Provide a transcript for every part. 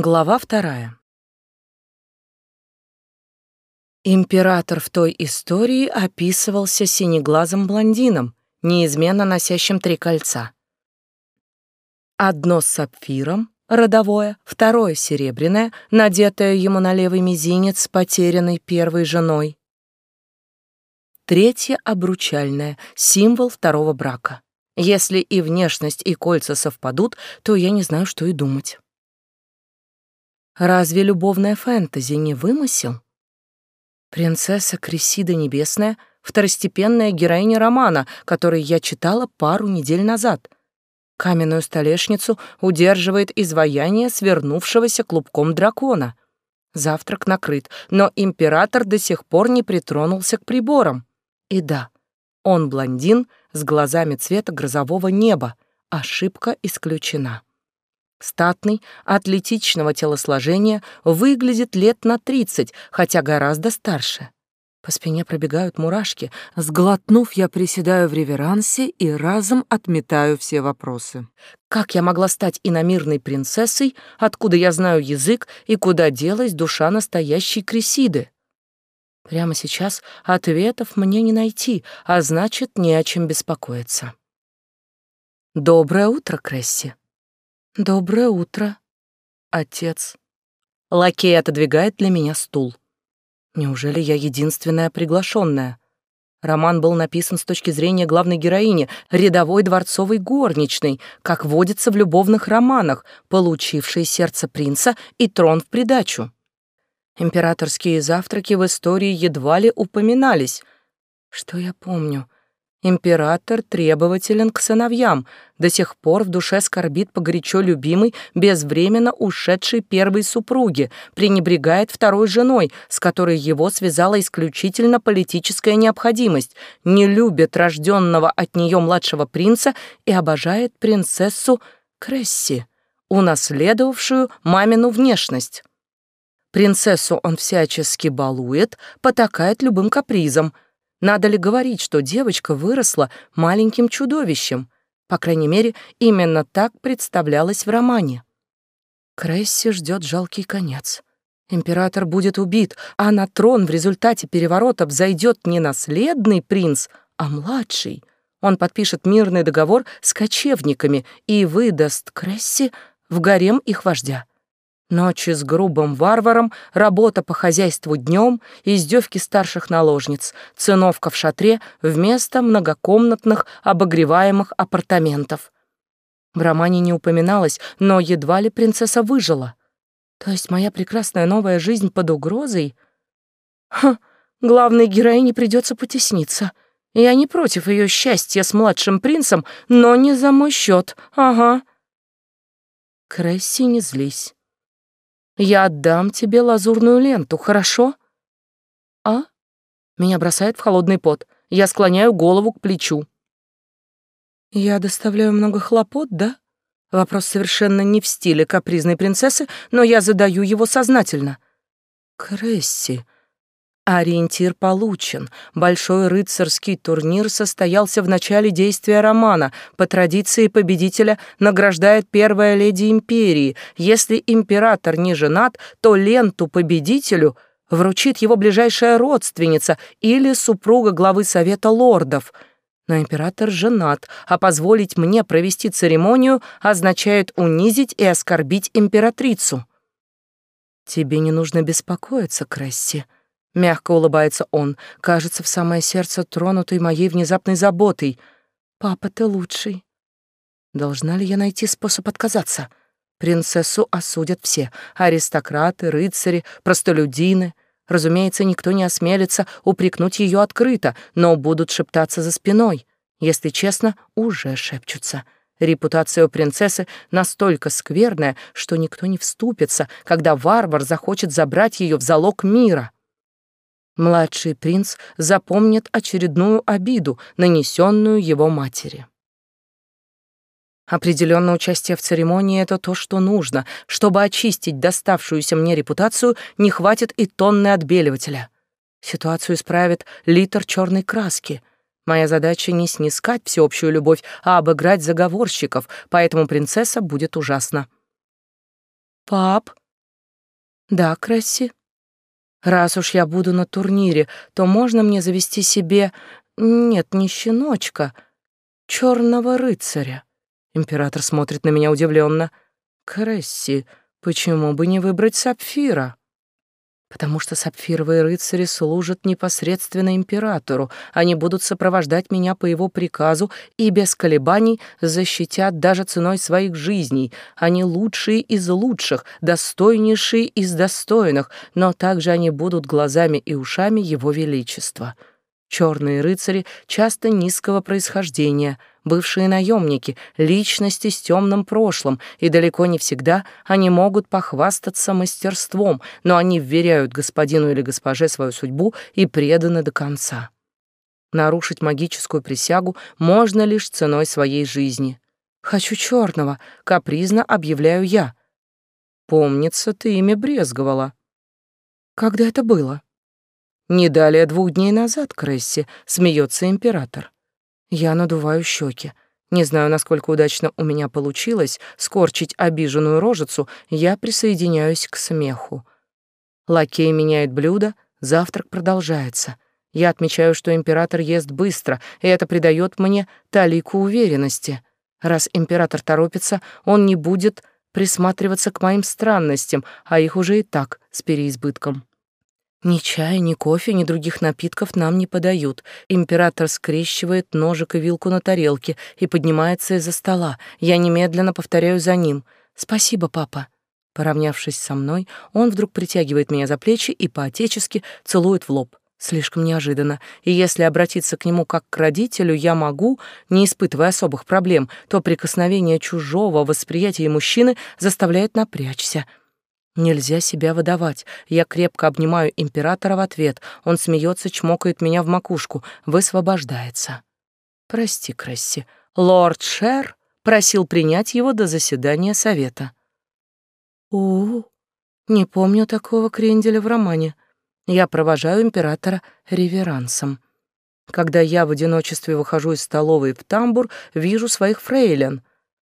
Глава вторая. Император в той истории описывался синеглазым блондином, неизменно носящим три кольца. Одно с сапфиром, родовое, второе серебряное, надетое ему на левый мизинец потерянной первой женой. Третье обручальное, символ второго брака. Если и внешность, и кольца совпадут, то я не знаю, что и думать. Разве любовная фэнтези не вымысел? Принцесса Крисида Небесная — второстепенная героиня романа, который я читала пару недель назад. Каменную столешницу удерживает изваяние свернувшегося клубком дракона. Завтрак накрыт, но император до сих пор не притронулся к приборам. И да, он блондин с глазами цвета грозового неба. Ошибка исключена. Статный, атлетичного телосложения, выглядит лет на тридцать, хотя гораздо старше. По спине пробегают мурашки. Сглотнув, я приседаю в реверансе и разом отметаю все вопросы. Как я могла стать иномирной принцессой, откуда я знаю язык и куда делась душа настоящей Крисиды? Прямо сейчас ответов мне не найти, а значит, не о чем беспокоиться. «Доброе утро, Кресси», «Доброе утро, отец». Лакей отодвигает для меня стул. Неужели я единственная приглашенная? Роман был написан с точки зрения главной героини, рядовой дворцовой горничной, как водится в любовных романах, получившей сердце принца и трон в придачу. Императорские завтраки в истории едва ли упоминались. Что я помню? Император требователен к сыновьям, до сих пор в душе скорбит по горячо любимой, безвременно ушедшей первой супруге, пренебрегает второй женой, с которой его связала исключительно политическая необходимость, не любит рожденного от нее младшего принца и обожает принцессу Кресси, унаследовавшую мамину внешность. Принцессу он всячески балует, потакает любым капризом — надо ли говорить, что девочка выросла маленьким чудовищем? По крайней мере, именно так представлялось в романе. Кресси ждет жалкий конец. Император будет убит, а на трон в результате переворота взойдет не наследный принц, а младший. Он подпишет мирный договор с кочевниками и выдаст Кресси в гарем их вождя. Ночи с грубым варваром, работа по хозяйству днем, издевки старших наложниц, циновка в шатре вместо многокомнатных обогреваемых апартаментов. В романе не упоминалось, но едва ли принцесса выжила. То есть моя прекрасная новая жизнь под угрозой? Ха, главной героине придется потесниться. Я не против ее счастья с младшим принцем, но не за мой счет. Ага. Кресси, не злись. Я отдам тебе лазурную ленту, хорошо? А? Меня бросает в холодный пот. Я склоняю голову к плечу. Я доставляю много хлопот, да? Вопрос совершенно не в стиле капризной принцессы, но я задаю его сознательно. Кресси, Ориентир получен. Большой рыцарский турнир состоялся в начале действия романа. По традиции победителя награждает первая леди империи. Если император не женат, то ленту победителю вручит его ближайшая родственница или супруга главы Совета лордов. Но император женат, а позволить мне провести церемонию означает унизить и оскорбить императрицу. Тебе не нужно беспокоиться, Кресси. Мягко улыбается он, кажется, в самое сердце тронутый моей внезапной заботой. «Папа, ты лучший». Должна ли я найти способ отказаться? Принцессу осудят все — аристократы, рыцари, простолюдины. Разумеется, никто не осмелится упрекнуть ее открыто, но будут шептаться за спиной. Если честно, уже шепчутся. Репутация у принцессы настолько скверная, что никто не вступится, когда варвар захочет забрать ее в залог мира. Младший принц запомнит очередную обиду, нанесенную его матери. Определенно участие в церемонии — это то, что нужно. Чтобы очистить доставшуюся мне репутацию, не хватит и тонны отбеливателя. Ситуацию исправит литр черной краски. Моя задача не снискать всеобщую любовь, а обыграть заговорщиков, поэтому принцесса будет ужасна. «Пап, Да, Кресси. Раз уж я буду на турнире, то можно мне завести себе... Нет, не щеночка, черного рыцаря. Император смотрит на меня удивленно. Кресси, почему бы не выбрать сапфира? Потому что сапфировые рыцари служат непосредственно императору. Они будут сопровождать меня по его приказу и без колебаний защитят даже ценой своих жизней. Они лучшие из лучших, достойнейшие из достойных, но также они будут глазами и ушами его величества. Черные рыцари часто низкого происхождения, бывшие наемники, личности с темным прошлым, и далеко не всегда они могут похвастаться мастерством, но они вверяют господину или госпоже свою судьбу и преданы до конца. Нарушить магическую присягу можно лишь ценой своей жизни. «Хочу черного», — капризно объявляю я. «Помнится, ты ими брезговала». «Когда это было?» Не далее двух дней назад, Кресси, смеется император. Я надуваю щеки. Не знаю, насколько удачно у меня получилось скорчить обиженную рожицу, я присоединяюсь к смеху. Лакей меняет блюдо, завтрак продолжается. Я отмечаю, что император ест быстро, и это придает мне талику уверенности. Раз император торопится, он не будет присматриваться к моим странностям, а их уже и так с переизбытком. Ни чая, ни кофе, ни других напитков нам не подают. Император скрещивает ножик и вилку на тарелке и поднимается из-за стола. Я немедленно повторяю за ним. «Спасибо, папа». Поравнявшись со мной, он вдруг притягивает меня за плечи и по-отечески целует в лоб. Слишком неожиданно. И если обратиться к нему как к родителю я могу, не испытывая особых проблем, то прикосновение чужого восприятия мужчины заставляет напрячься — Нельзя себя выдавать. Я крепко обнимаю императора в ответ. Он смеется, чмокает меня в макушку, высвобождается. Прости, Кресси. Лорд Шер просил принять его до заседания совета. У, -у не помню такого кренделя в романе. Я провожаю императора реверансом. Когда я в одиночестве выхожу из столовой в тамбур, вижу своих фрейлин.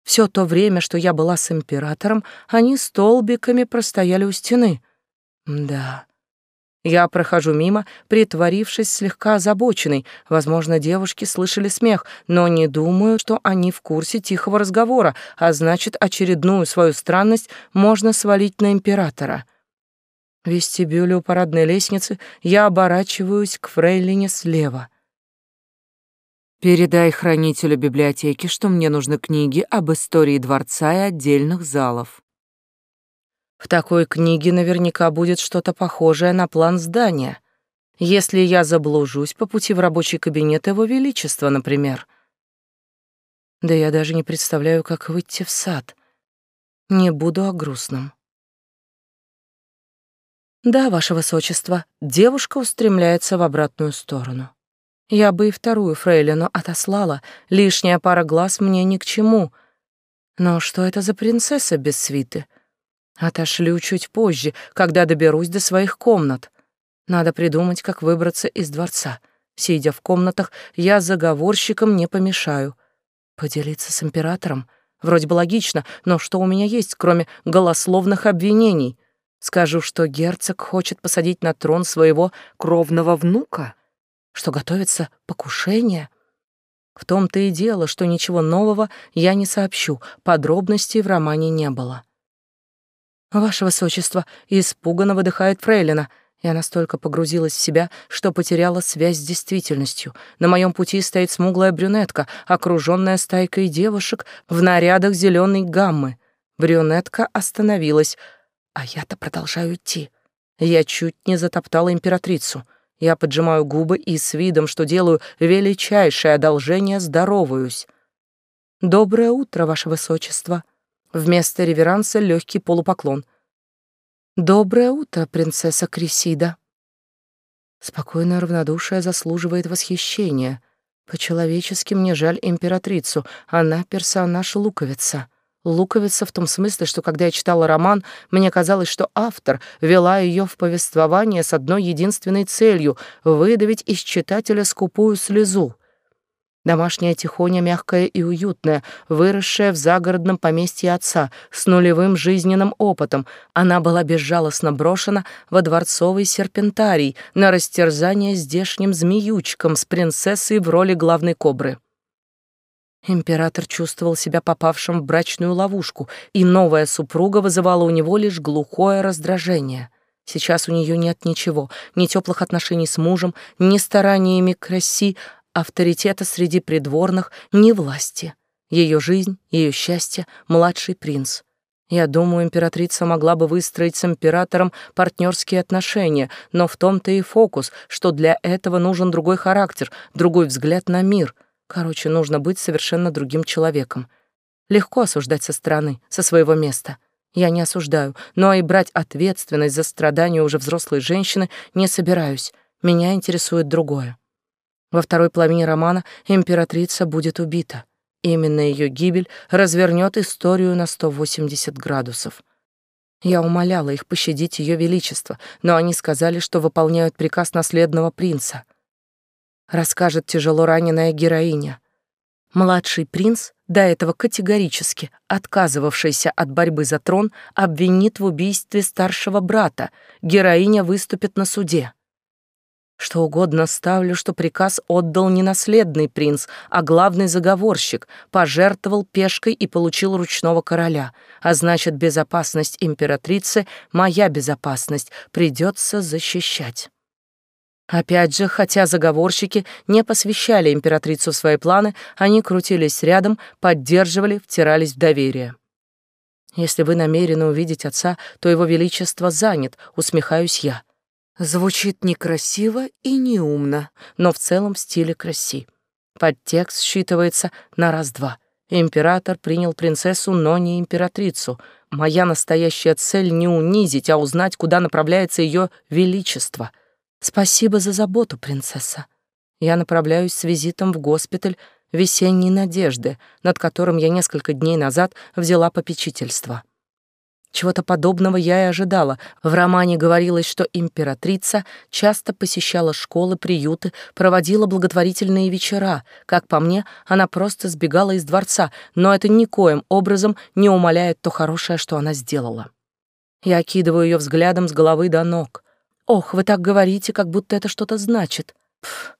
Все то время, что я была с императором, они столбиками простояли у стены. Да. Я прохожу мимо, притворившись слегка озабоченной. Возможно, девушки слышали смех, но не думаю, что они в курсе тихого разговора, а значит, очередную свою странность можно свалить на императора. В вестибюле у парадной лестницы я оборачиваюсь к фрейлине слева — Передай хранителю библиотеки, что мне нужны книги об истории дворца и отдельных залов. В такой книге наверняка будет что-то похожее на план здания. Если я заблужусь по пути в рабочий кабинет Его Величества, например. Да я даже не представляю, как выйти в сад. Не буду о грустном. Да, Ваше Высочество, девушка устремляется в обратную сторону. Я бы и вторую фрейлину отослала, лишняя пара глаз мне ни к чему. Но что это за принцесса без свиты? Отошлю чуть позже, когда доберусь до своих комнат. Надо придумать, как выбраться из дворца. Сидя в комнатах, я заговорщикам не помешаю. Поделиться с императором? Вроде бы логично, но что у меня есть, кроме голословных обвинений? Скажу, что герцог хочет посадить на трон своего кровного внука? Что готовится покушение. В том-то и дело, что ничего нового я не сообщу, подробностей в романе не было. «Ваше Высочество!» — испуганно выдыхает Фрейлина. Я настолько погрузилась в себя, что потеряла связь с действительностью. На моем пути стоит смуглая брюнетка, окруженная стайкой девушек в нарядах зеленой гаммы. Брюнетка остановилась, а я-то продолжаю идти. Я чуть не затоптала императрицу — я поджимаю губы и с видом, что делаю величайшее одолжение, здороваюсь. «Доброе утро, Ваше Высочество!» Вместо реверанса легкий полупоклон. «Доброе утро, принцесса Крисида!» Спокойное равнодушие заслуживает восхищения. По-человечески мне жаль императрицу, она персонаж-луковица. Луковица в том смысле, что когда я читала роман, мне казалось, что автор вела ее в повествование с одной единственной целью — выдавить из читателя скупую слезу. Домашняя тихоня, мягкая и уютная, выросшая в загородном поместье отца, с нулевым жизненным опытом, она была безжалостно брошена во дворцовый серпентарий на растерзание здешним змеючком с принцессой в роли главной кобры. Император чувствовал себя попавшим в брачную ловушку, и новая супруга вызывала у него лишь глухое раздражение. Сейчас у нее нет ничего, ни теплых отношений с мужем, ни стараниями краси, авторитета среди придворных, ни власти. Ее жизнь, ее счастье — младший принц. Я думаю, императрица могла бы выстроить с императором партнерские отношения, но в том-то и фокус, что для этого нужен другой характер, другой взгляд на мир. Короче, нужно быть совершенно другим человеком. Легко осуждать со стороны, со своего места. Я не осуждаю, но и брать ответственность за страдания уже взрослой женщины не собираюсь. Меня интересует другое. Во второй половине романа императрица будет убита. Именно ее гибель развернет историю на 180 градусов. Я умоляла их пощадить ее величество, но они сказали, что выполняют приказ наследного принца. Расскажет тяжело раненая героиня. Младший принц, до этого категорически отказывавшийся от борьбы за трон, обвинит в убийстве старшего брата. Героиня выступит на суде. Что угодно ставлю, что приказ отдал не наследный принц, а главный заговорщик, пожертвовал пешкой и получил ручного короля. А значит, безопасность императрицы, моя безопасность, придется защищать. Опять же, хотя заговорщики не посвящали императрицу в свои планы, они крутились рядом, поддерживали, втирались в доверие. Если вы намерены увидеть отца, то его величество занят, усмехаюсь я. Звучит некрасиво и неумно, но в целом в стиле краси. Подтекст считывается на раз-два. Император принял принцессу, но не императрицу. Моя настоящая цель не унизить, а узнать, куда направляется ее величество. Спасибо за заботу, принцесса. Я направляюсь с визитом в госпиталь весенней надежды, над которым я несколько дней назад взяла попечительство. Чего-то подобного я и ожидала. В романе говорилось, что императрица часто посещала школы, приюты, проводила благотворительные вечера. Как по мне, она просто сбегала из дворца, но это никоим образом не умаляет то хорошее, что она сделала. Я окидываю ее взглядом с головы до ног. «Ох, вы так говорите, как будто это что-то значит». Пф.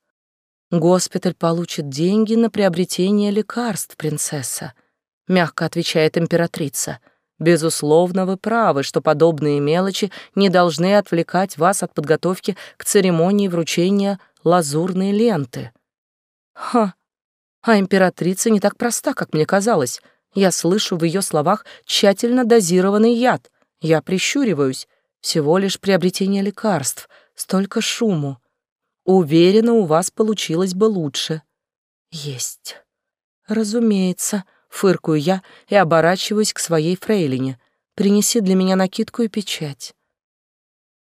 «Госпиталь получит деньги на приобретение лекарств, принцесса», — мягко отвечает императрица. Безусловно, вы правы, что подобные мелочи не должны отвлекать вас от подготовки к церемонии вручения лазурной ленты. Ха, а императрица не так проста, как мне казалось. Я слышу в ее словах тщательно дозированный яд. Я прищуриваюсь. Всего лишь приобретение лекарств. Столько шуму. Уверена, у вас получилось бы лучше. Есть. Разумеется, — Фыркую я и оборачиваюсь к своей фрейлине. «Принеси для меня накидку и печать».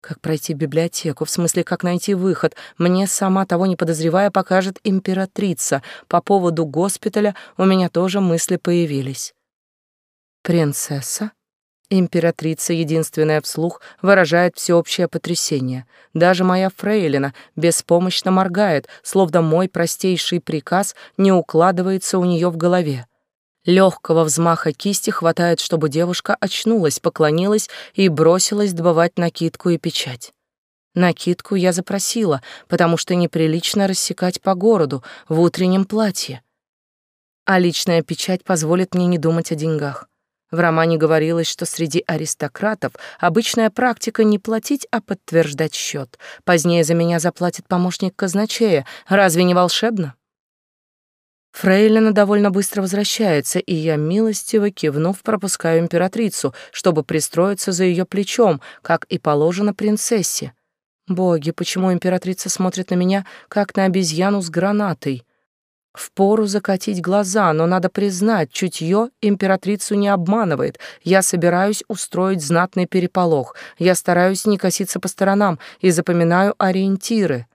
Как пройти библиотеку, в смысле, как найти выход, мне, сама того не подозревая, покажет императрица. По поводу госпиталя у меня тоже мысли появились. «Принцесса?» Императрица, единственная вслух, выражает всеобщее потрясение. Даже моя фрейлина беспомощно моргает, словно мой простейший приказ не укладывается у нее в голове. Легкого взмаха кисти хватает, чтобы девушка очнулась, поклонилась и бросилась добывать накидку и печать. Накидку я запросила, потому что неприлично рассекать по городу в утреннем платье. А личная печать позволит мне не думать о деньгах. В романе говорилось, что среди аристократов обычная практика не платить, а подтверждать счет. Позднее за меня заплатит помощник казначея. Разве не волшебно? Фрейлина довольно быстро возвращается, и я, милостиво кивнув, пропускаю императрицу, чтобы пристроиться за ее плечом, как и положено принцессе. Боги, почему императрица смотрит на меня, как на обезьяну с гранатой? Впору закатить глаза, но надо признать, чутье императрицу не обманывает. Я собираюсь устроить знатный переполох. Я стараюсь не коситься по сторонам и запоминаю ориентиры.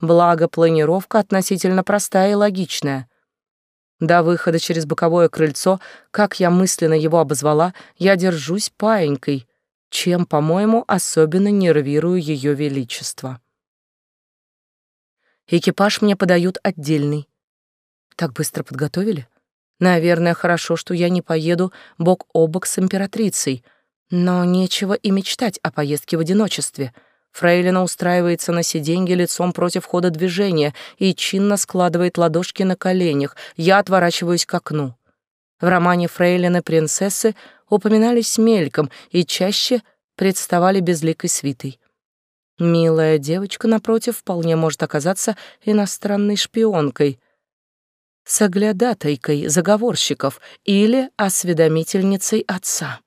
Благо, планировка относительно простая и логичная — до выхода через боковое крыльцо, как я мысленно его обозвала, я держусь паенькой, чем, по-моему, особенно нервирую ее величество. Экипаж мне подают отдельный. Так быстро подготовили? Наверное, хорошо, что я не поеду бок о бок с императрицей, но нечего и мечтать о поездке в одиночестве. Фрейлина устраивается на сиденье лицом против хода движения и чинно складывает ладошки на коленях. Я отворачиваюсь к окну. В романе Фрейлины принцессы упоминались мельком и чаще представали безликой свитой. Милая девочка, напротив, вполне может оказаться иностранной шпионкой, соглядатайкой заговорщиков или осведомительницей отца.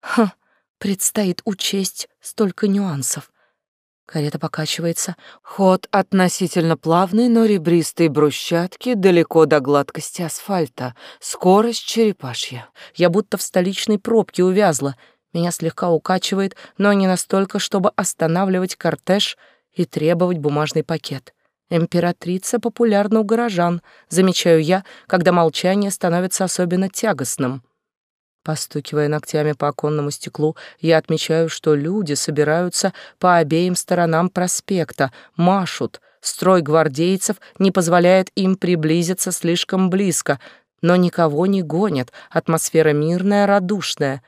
Ха, предстоит учесть столько нюансов. Карета покачивается. Ход относительно плавный, но ребристые брусчатки далеко до гладкости асфальта. Скорость черепашья. Я будто в столичной пробке увязла. Меня слегка укачивает, но не настолько, чтобы останавливать кортеж и требовать бумажный пакет. Императрица популярна у горожан, замечаю я, когда молчание становится особенно тягостным. Постукивая ногтями по оконному стеклу, я отмечаю, что люди собираются по обеим сторонам проспекта, машут. Строй гвардейцев не позволяет им приблизиться слишком близко, но никого не гонят, атмосфера мирная, радушная.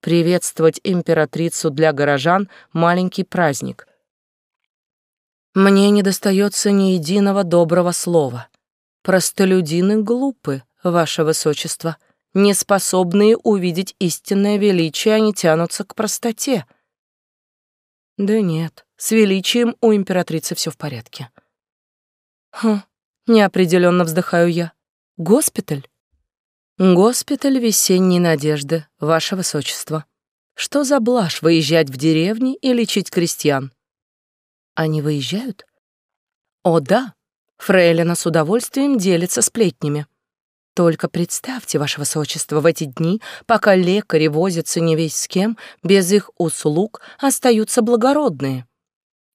Приветствовать императрицу для горожан — маленький праздник. Мне не достается ни единого доброго слова. Простолюдины глупы, ваше высочество — неспособные увидеть истинное величие, они тянутся к простоте. Да нет, с величием у императрицы все в порядке. Хм, неопределенно вздыхаю я. Госпиталь? Госпиталь весенней надежды, ваше высочество. Что за блажь выезжать в деревни и лечить крестьян? Они выезжают? О да, Фрейлина с удовольствием делится сплетнями. Только представьте, ваше высочество, в эти дни, пока лекари возятся не весь с кем, без их услуг остаются благородные.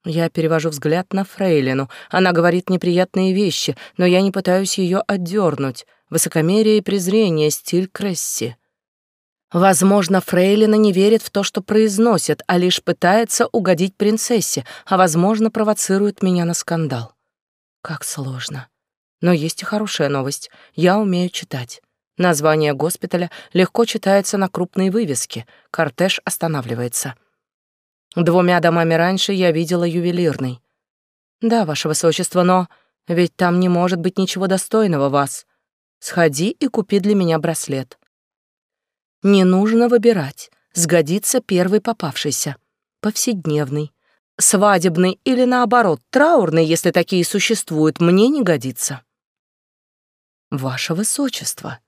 Я перевожу взгляд на Фрейлину. Она говорит неприятные вещи, но я не пытаюсь ее отдернуть. Высокомерие и презрение — стиль Кресси. Возможно, Фрейлина не верит в то, что произносит, а лишь пытается угодить принцессе, а, возможно, провоцирует меня на скандал. Как сложно. Но есть и хорошая новость. Я умею читать. Название госпиталя легко читается на крупной вывеске. Кортеж останавливается. Двумя домами раньше я видела ювелирный. Да, ваше высочество, но ведь там не может быть ничего достойного вас. Сходи и купи для меня браслет. Не нужно выбирать. Сгодится первый попавшийся. Повседневный. Свадебный или, наоборот, траурный, если такие существуют, мне не годится. «Ваше высочество!»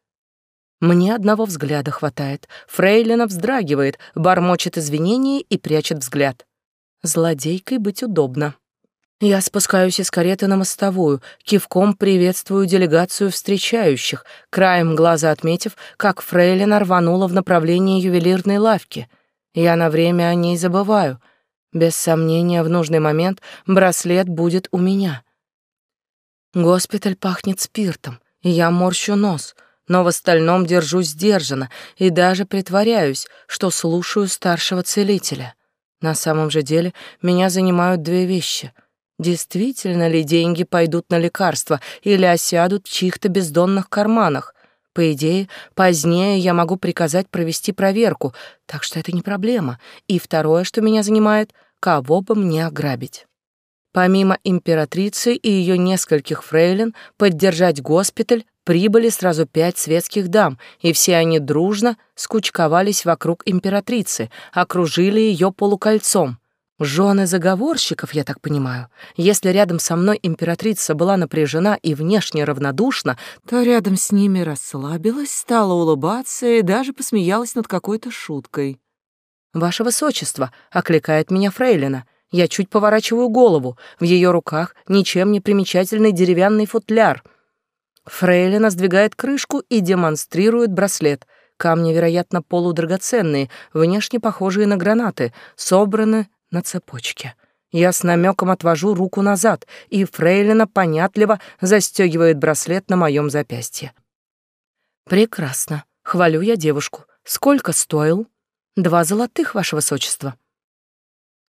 Мне одного взгляда хватает. Фрейлина вздрагивает, бормочет извинения и прячет взгляд. Злодейкой быть удобно. Я спускаюсь из кареты на мостовую, кивком приветствую делегацию встречающих, краем глаза отметив, как Фрейлина рванула в направлении ювелирной лавки. Я на время о ней забываю. Без сомнения, в нужный момент браслет будет у меня. Госпиталь пахнет спиртом. Я морщу нос, но в остальном держусь сдержанно и даже притворяюсь, что слушаю старшего целителя. На самом же деле меня занимают две вещи. Действительно ли деньги пойдут на лекарства или осядут в чьих-то бездонных карманах? По идее, позднее я могу приказать провести проверку, так что это не проблема. И второе, что меня занимает, кого бы мне ограбить. Помимо императрицы и ее нескольких фрейлин, поддержать госпиталь прибыли сразу пять светских дам, и все они дружно скучковались вокруг императрицы, окружили ее полукольцом. Жены заговорщиков, я так понимаю. Если рядом со мной императрица была напряжена и внешне равнодушна, то рядом с ними расслабилась, стала улыбаться и даже посмеялась над какой-то шуткой. «Ваше высочество», — окликает меня фрейлина, — я чуть поворачиваю голову. В ее руках ничем не примечательный деревянный футляр. Фрейлина сдвигает крышку и демонстрирует браслет. Камни, вероятно, полудрагоценные, внешне похожие на гранаты, собраны на цепочке. Я с намеком отвожу руку назад, и Фрейлина понятливо застегивает браслет на моем запястье. «Прекрасно. Хвалю я девушку. Сколько стоил?» «Два золотых, ваше высочество».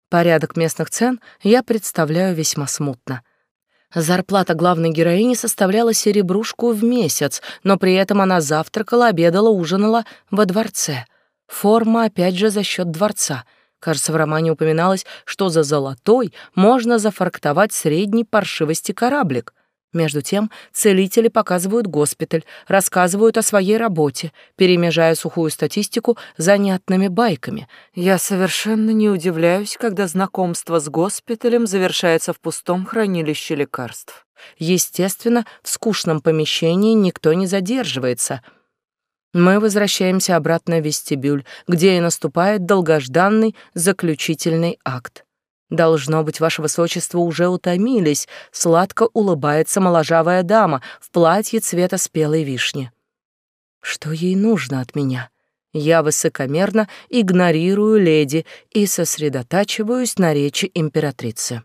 Порядок местных цен я представляю весьма смутно. Зарплата главной героини составляла серебрушку в месяц, но при этом она завтракала, обедала, ужинала во дворце. Форма опять же за счет дворца. Кажется, в романе упоминалось, что за золотой можно зафарктовать средней паршивости кораблик. Между тем целители показывают госпиталь, рассказывают о своей работе, перемежая сухую статистику занятными байками. Я совершенно не удивляюсь, когда знакомство с госпиталем завершается в пустом хранилище лекарств. Естественно, в скучном помещении никто не задерживается. Мы возвращаемся обратно в вестибюль, где и наступает долгожданный заключительный акт. Должно быть, ваше высочество уже утомились, сладко улыбается моложавая дама в платье цвета спелой вишни. Что ей нужно от меня? Я высокомерно игнорирую леди и сосредотачиваюсь на речи императрицы.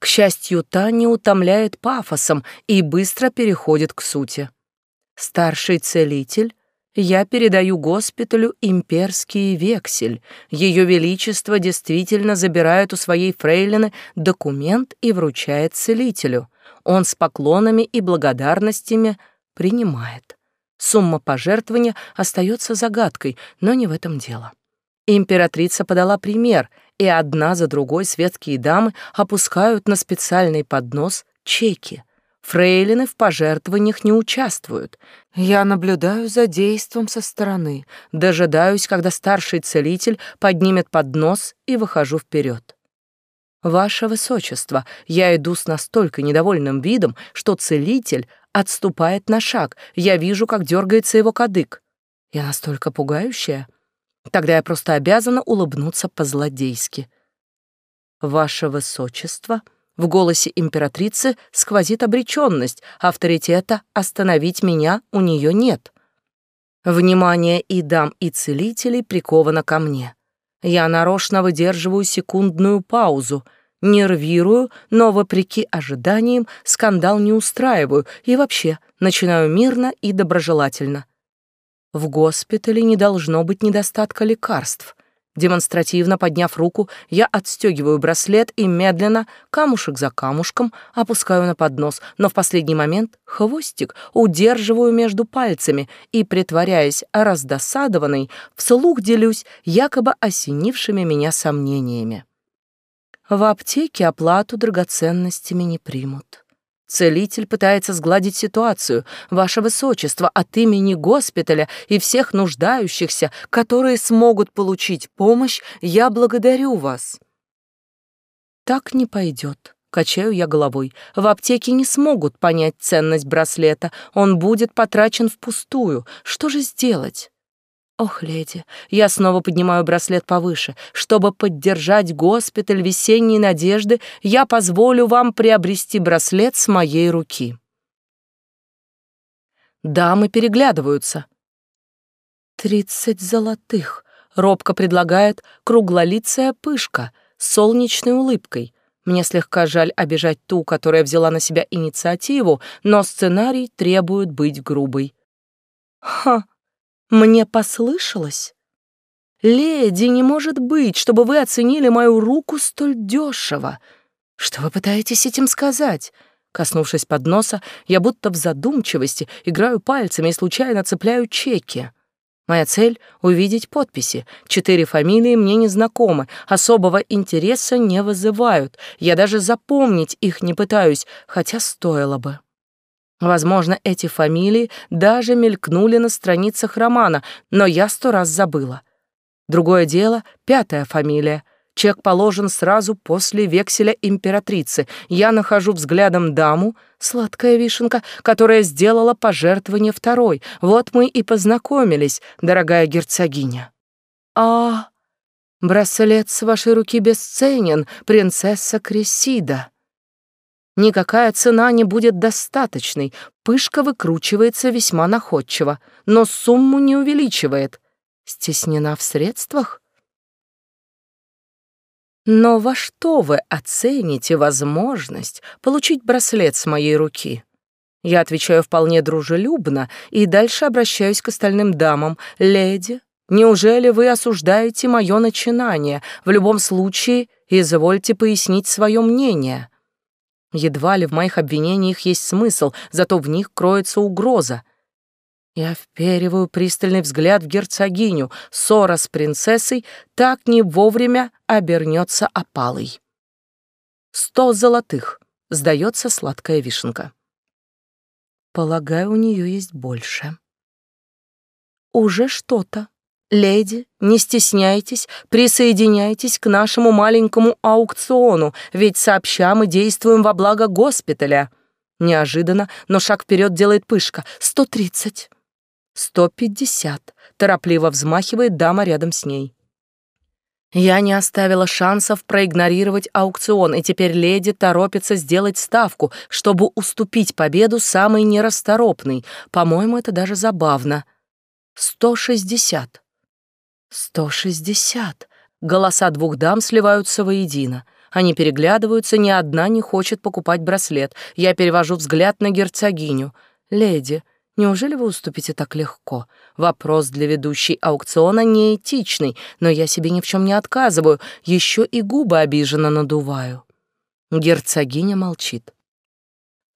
К счастью, та не утомляет пафосом и быстро переходит к сути. Старший целитель я передаю госпиталю имперский вексель. Ее Величество действительно забирает у своей фрейлины документ и вручает целителю. Он с поклонами и благодарностями принимает. Сумма пожертвования остается загадкой, но не в этом дело. Императрица подала пример, и одна за другой светские дамы опускают на специальный поднос чеки — Фрейлины в пожертвованиях не участвуют. Я наблюдаю за действом со стороны, дожидаюсь, когда старший целитель поднимет поднос и выхожу вперед. Ваше Высочество, я иду с настолько недовольным видом, что целитель отступает на шаг. Я вижу, как дергается его кадык. Я настолько пугающая. Тогда я просто обязана улыбнуться по-злодейски. Ваше Высочество — в голосе императрицы сквозит обреченность, авторитета остановить меня у нее нет. Внимание и дам, и целителей приковано ко мне. Я нарочно выдерживаю секундную паузу, нервирую, но, вопреки ожиданиям, скандал не устраиваю и вообще начинаю мирно и доброжелательно. В госпитале не должно быть недостатка лекарств. Демонстративно подняв руку, я отстегиваю браслет и медленно, камушек за камушком, опускаю на поднос, но в последний момент хвостик удерживаю между пальцами и, притворяясь раздосадованной, вслух делюсь якобы осенившими меня сомнениями. В аптеке оплату драгоценностями не примут. Целитель пытается сгладить ситуацию. Ваше Высочество, от имени госпиталя и всех нуждающихся, которые смогут получить помощь, я благодарю вас. Так не пойдет. Качаю я головой. В аптеке не смогут понять ценность браслета. Он будет потрачен впустую. Что же сделать? Ох, леди, я снова поднимаю браслет повыше. Чтобы поддержать госпиталь весенней надежды, я позволю вам приобрести браслет с моей руки. Дамы переглядываются. «Тридцать золотых», — робко предлагает круглолицая пышка с солнечной улыбкой. Мне слегка жаль обижать ту, которая взяла на себя инициативу, но сценарий требует быть грубой. «Ха!» Мне послышалось? Леди, не может быть, чтобы вы оценили мою руку столь дешево. Что вы пытаетесь этим сказать? Коснувшись подноса, я будто в задумчивости играю пальцами и случайно цепляю чеки. Моя цель — увидеть подписи. Четыре фамилии мне не знакомы, особого интереса не вызывают. Я даже запомнить их не пытаюсь, хотя стоило бы. Возможно, эти фамилии даже мелькнули на страницах романа, но я сто раз забыла. Другое дело — пятая фамилия. Чек положен сразу после векселя императрицы. Я нахожу взглядом даму, сладкая вишенка, которая сделала пожертвование второй. Вот мы и познакомились, дорогая герцогиня. А, браслет с вашей руки бесценен, принцесса Кресида. Никакая цена не будет достаточной. Пышка выкручивается весьма находчиво, но сумму не увеличивает. Стеснена в средствах? Но во что вы оцените возможность получить браслет с моей руки? Я отвечаю вполне дружелюбно и дальше обращаюсь к остальным дамам. Леди, неужели вы осуждаете мое начинание? В любом случае, извольте пояснить свое мнение. Едва ли в моих обвинениях есть смысл, зато в них кроется угроза. Я впериваю пристальный взгляд в герцогиню. Ссора с принцессой так не вовремя обернется опалой. Сто золотых. Сдается сладкая вишенка. Полагаю, у нее есть больше. Уже что-то. Леди, не стесняйтесь, присоединяйтесь к нашему маленькому аукциону, ведь сообща мы действуем во благо госпиталя. Неожиданно, но шаг вперед делает пышка. Сто тридцать. Сто пятьдесят. Торопливо взмахивает дама рядом с ней. Я не оставила шансов проигнорировать аукцион, и теперь леди торопится сделать ставку, чтобы уступить победу самой нерасторопной. По-моему, это даже забавно. Сто шестьдесят. Сто шестьдесят. Голоса двух дам сливаются воедино. Они переглядываются, ни одна не хочет покупать браслет. Я перевожу взгляд на герцогиню. «Леди, Неужели вы уступите так легко? Вопрос для ведущей аукциона неэтичный, но я себе ни в чем не отказываю, еще и губы обиженно надуваю. Герцогиня молчит.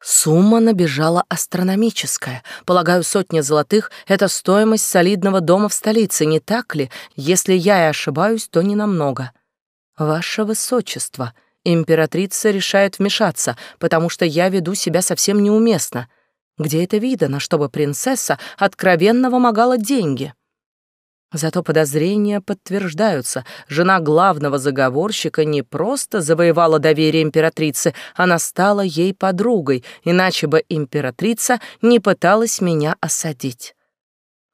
Сумма набежала астрономическая. Полагаю, сотня золотых — это стоимость солидного дома в столице, не так ли? Если я и ошибаюсь, то не намного. Ваше Высочество, императрица решает вмешаться, потому что я веду себя совсем неуместно — где это видано, чтобы принцесса откровенно вымогала деньги? Зато подозрения подтверждаются. Жена главного заговорщика не просто завоевала доверие императрицы, она стала ей подругой, иначе бы императрица не пыталась меня осадить.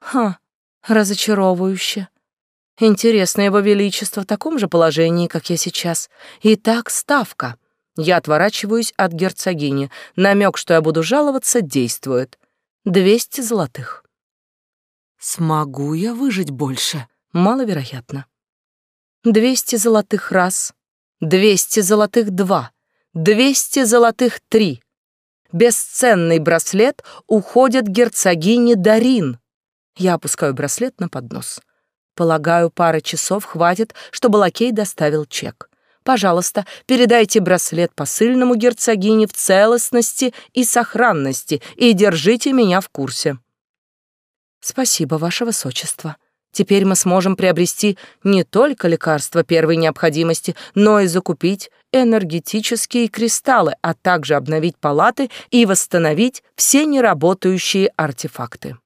Ха, разочаровывающе. Интересно, его величество в таком же положении, как я сейчас. Итак, ставка. Я отворачиваюсь от герцогини. Намек, что я буду жаловаться, действует. Двести золотых. Смогу я выжить больше? Маловероятно. Двести золотых раз. Двести золотых два. Двести золотых три. Бесценный браслет уходит герцогине Дарин. Я опускаю браслет на поднос. Полагаю, пары часов хватит, чтобы лакей доставил чек. Пожалуйста, передайте браслет посыльному герцогине в целостности и сохранности и держите меня в курсе. Спасибо, ваше высочество. Теперь мы сможем приобрести не только лекарства первой необходимости, но и закупить энергетические кристаллы, а также обновить палаты и восстановить все неработающие артефакты.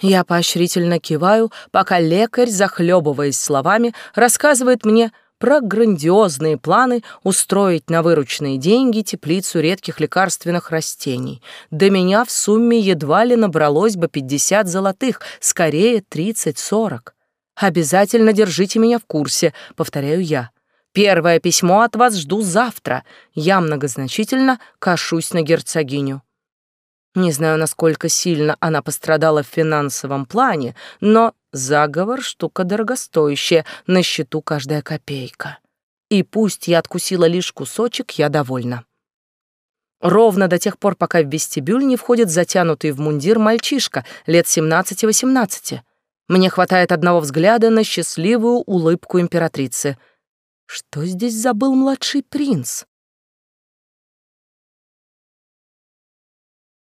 Я поощрительно киваю, пока лекарь, захлебываясь словами, рассказывает мне про грандиозные планы устроить на вырученные деньги теплицу редких лекарственных растений. До меня в сумме едва ли набралось бы 50 золотых, скорее 30-40. Обязательно держите меня в курсе, повторяю я. Первое письмо от вас жду завтра. Я многозначительно кашусь на герцогиню. Не знаю, насколько сильно она пострадала в финансовом плане, но заговор — штука дорогостоящая, на счету каждая копейка. И пусть я откусила лишь кусочек, я довольна. Ровно до тех пор, пока в вестибюль не входит затянутый в мундир мальчишка лет 17-18. Мне хватает одного взгляда на счастливую улыбку императрицы. Что здесь забыл младший принц?